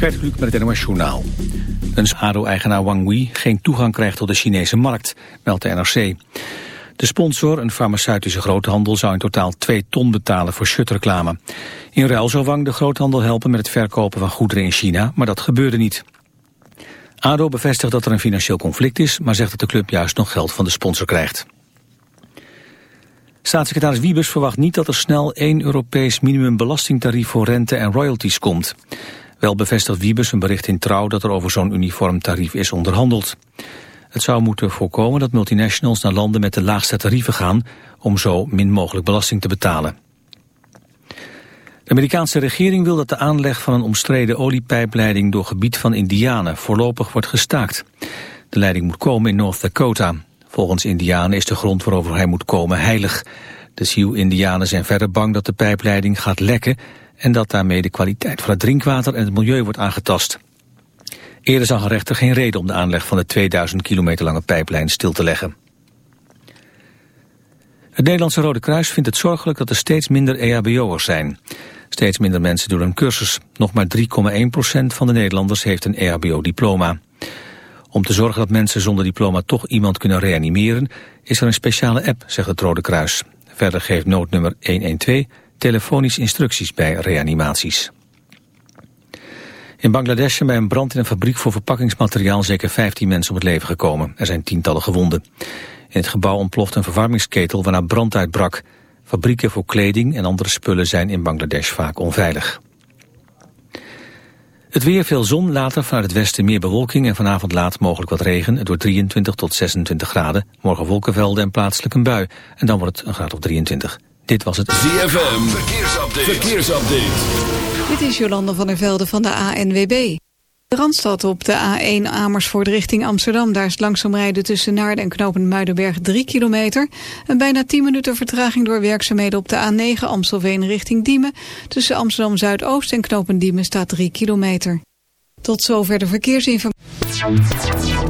Gert Kluk met het NOS Journaal. Een ADO-eigenaar Wang Wei geen toegang krijgt tot de Chinese markt, meldt de NRC. De sponsor, een farmaceutische groothandel, zou in totaal 2 ton betalen voor shutreclame. In ruil zou Wang de groothandel helpen met het verkopen van goederen in China, maar dat gebeurde niet. ADO bevestigt dat er een financieel conflict is, maar zegt dat de club juist nog geld van de sponsor krijgt. Staatssecretaris Wiebes verwacht niet dat er snel één Europees minimumbelastingtarief voor rente en royalties komt. Wel bevestigt Wiebes een bericht in Trouw dat er over zo'n uniform tarief is onderhandeld. Het zou moeten voorkomen dat multinationals naar landen met de laagste tarieven gaan om zo min mogelijk belasting te betalen. De Amerikaanse regering wil dat de aanleg van een omstreden oliepijpleiding door gebied van Indianen voorlopig wordt gestaakt. De leiding moet komen in North Dakota. Volgens Indianen is de grond waarover hij moet komen heilig. De Sioux-Indianen zijn verder bang dat de pijpleiding gaat lekken... en dat daarmee de kwaliteit van het drinkwater en het milieu wordt aangetast. Eerder zag een rechter geen reden om de aanleg van de 2000 kilometer lange pijplijn stil te leggen. Het Nederlandse Rode Kruis vindt het zorgelijk dat er steeds minder EHBO'ers zijn. Steeds minder mensen doen een cursus. Nog maar 3,1% van de Nederlanders heeft een EHBO-diploma. Om te zorgen dat mensen zonder diploma toch iemand kunnen reanimeren... is er een speciale app, zegt het Rode Kruis. Verder geeft noodnummer 112 telefonisch instructies bij reanimaties. In Bangladesh zijn bij een brand in een fabriek voor verpakkingsmateriaal zeker 15 mensen om het leven gekomen. Er zijn tientallen gewonden. In het gebouw ontploft een verwarmingsketel waarna brand uitbrak. Fabrieken voor kleding en andere spullen zijn in Bangladesh vaak onveilig. Het weer veel zon, later vanuit het westen meer bewolking en vanavond laat mogelijk wat regen. Het wordt 23 tot 26 graden. Morgen wolkenvelden en plaatselijk een bui. En dan wordt het een graad of 23. Dit was het ZFM. Verkeersupdate. Verkeersupdate. Dit is Jolande van der Velde van de ANWB. De Randstad op de A1 Amersfoort richting Amsterdam. Daar is langzaam rijden tussen Naarden en knopen Muidenberg 3 kilometer. En bijna 10 minuten vertraging door werkzaamheden op de A9 Amstelveen richting Diemen. Tussen Amsterdam Zuidoost en knopen Diemen staat 3 kilometer. Tot zover de verkeersinformatie.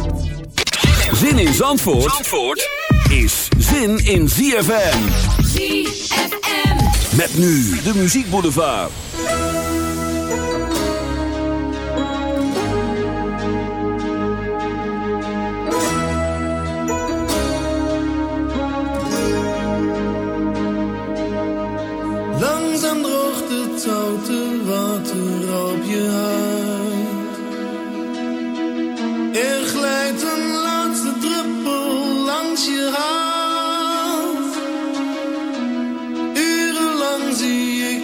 Zin in Zandvoort, Zandvoort is zin in ZFM. ZFM. Met nu de muziekboulevard. Langzaam droogt het zoute water op je huid. Er glijdt een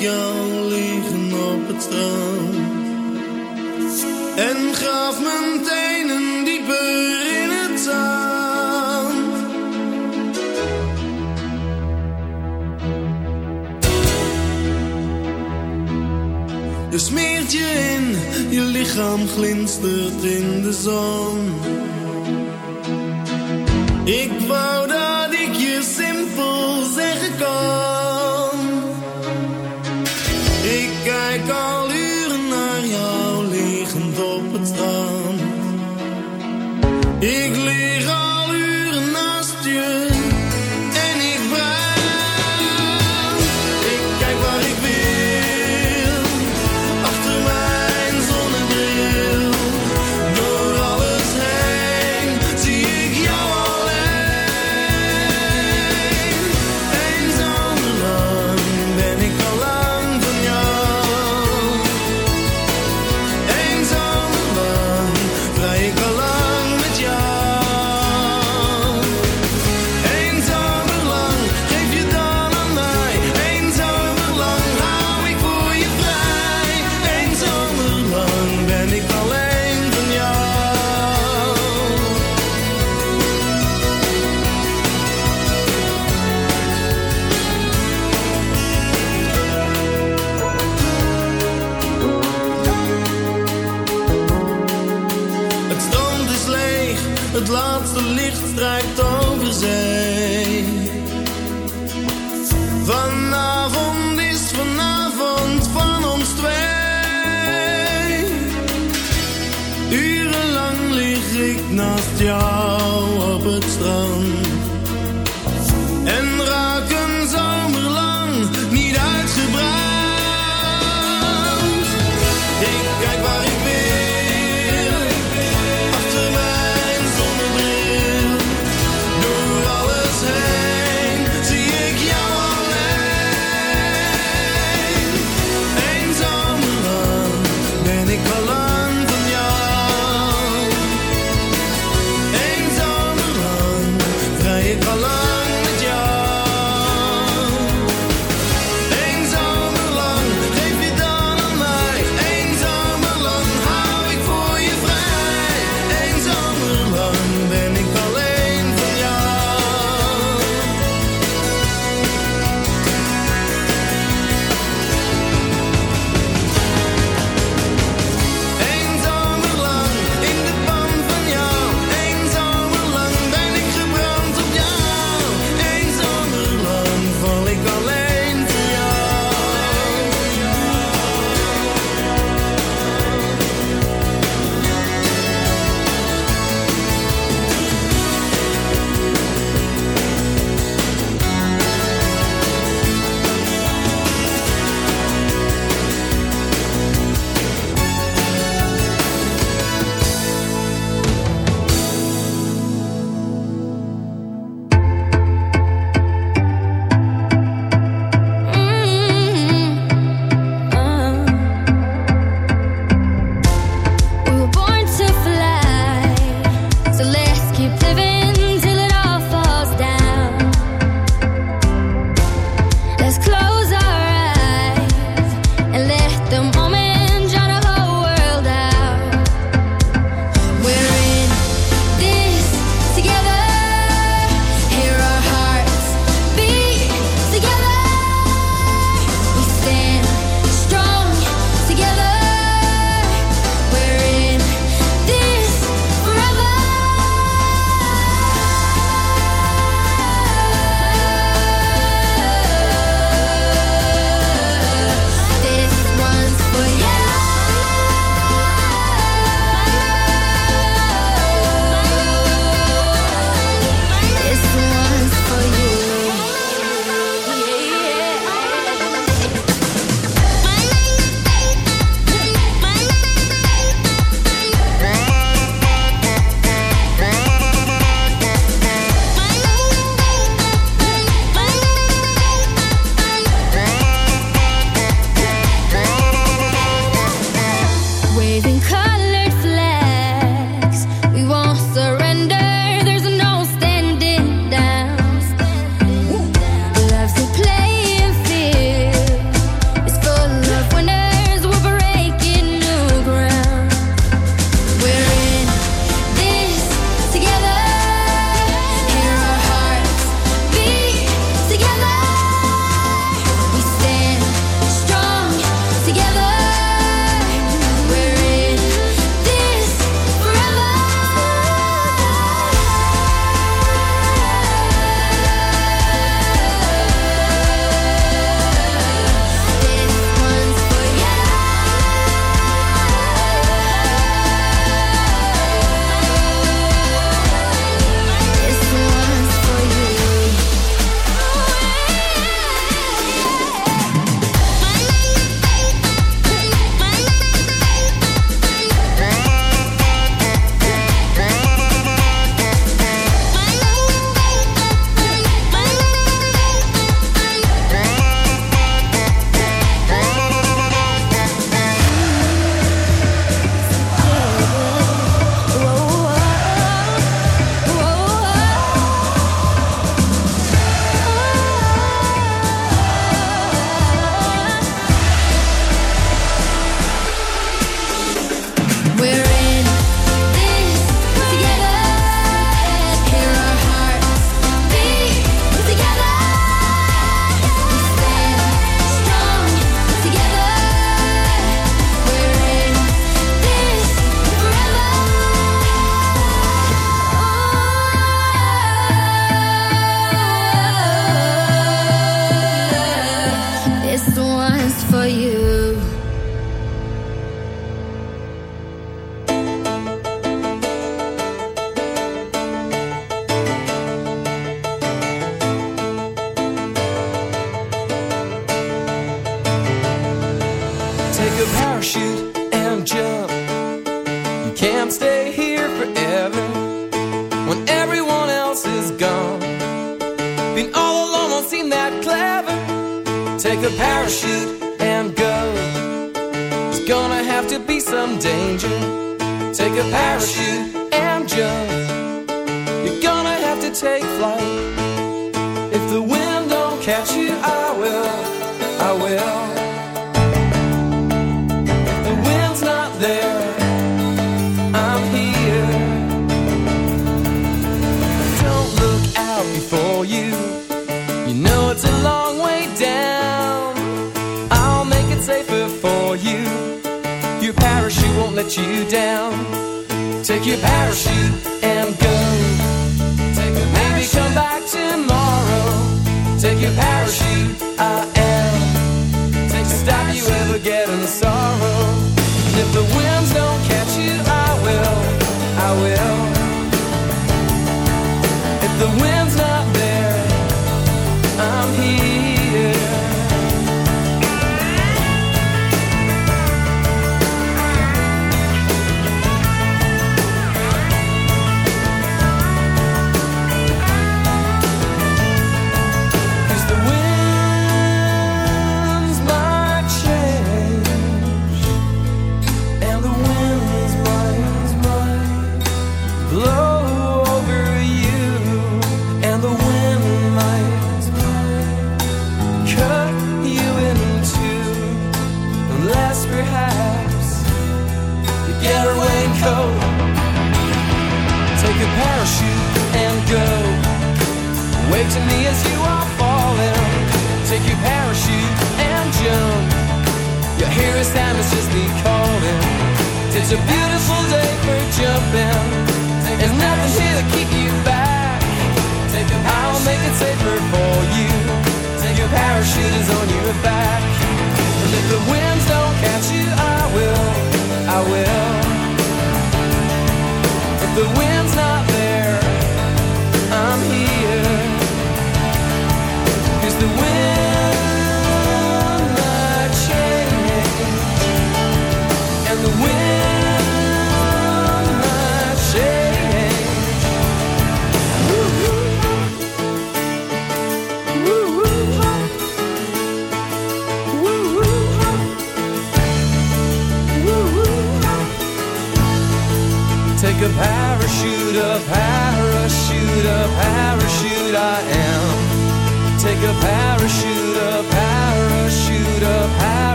jou liggen op het strand. En graaf mijn tenen dieper in het zand. Je smeert je in, je lichaam glinstert in de zon. Ik wou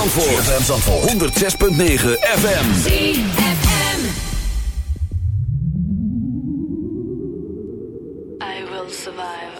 Zandvoort. ZFM Zandvoort. 106.9 FM. ZFM. I will survive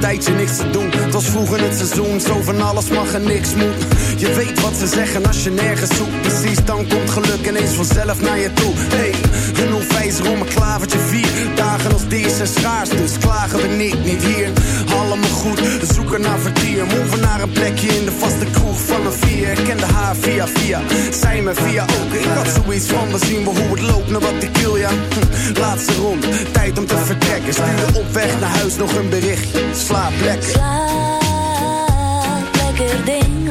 Tijdje niks te doen. Het was vroeg in het seizoen, zo van alles mag en niks moet. Je weet wat ze zeggen als je nergens zoekt. Precies, dan komt geluk ineens vanzelf naar je toe. Hey, een onwijzer om een klavertje vier. Dagen als deze zijn schaars, dus klagen we niet, niet hier. Allemaal goed, we zoeken naar vertier. Move naar een plekje in de vaste kroeg van een vier. Ik kende haar via via, zij me via ook. Ik had zoiets van, we zien wel hoe het loopt, naar wat ik wil, ja. Hm, Laatste rond, tijd om te vertrekken. Stuurde op weg naar huis nog een berichtje. Slaap lekker. Slaap, lekker ding,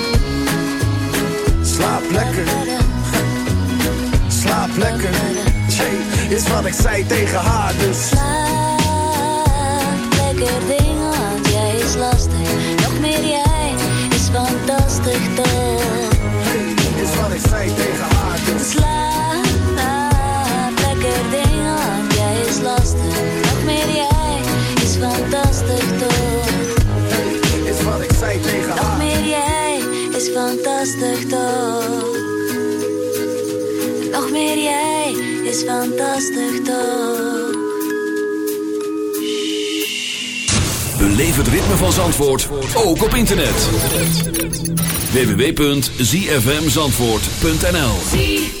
Slaap lekker. Slaap lekker. Jay, is wat ik zei tegen haar, dus. Slaap, lekker fantastisch toch? Nog meer jij is fantastisch toch? Beleef het ritme van Zandvoort, ook op internet. www.zfmzandvoort.nl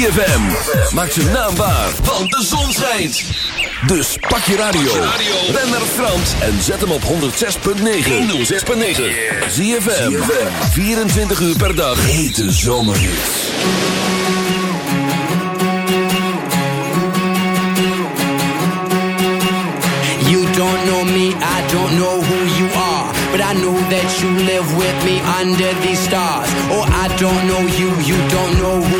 ZFM. Maak ze naambaar, want de zon schijnt. Dus pak je radio. Ben naar Frans en zet hem op 106.9. 106.9. ZFM. 24 uur per dag. Hete zomerhits. You don't know me, I don't know who you are. But I know that you live with me under these stars. Oh, I don't know you, you don't know who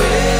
away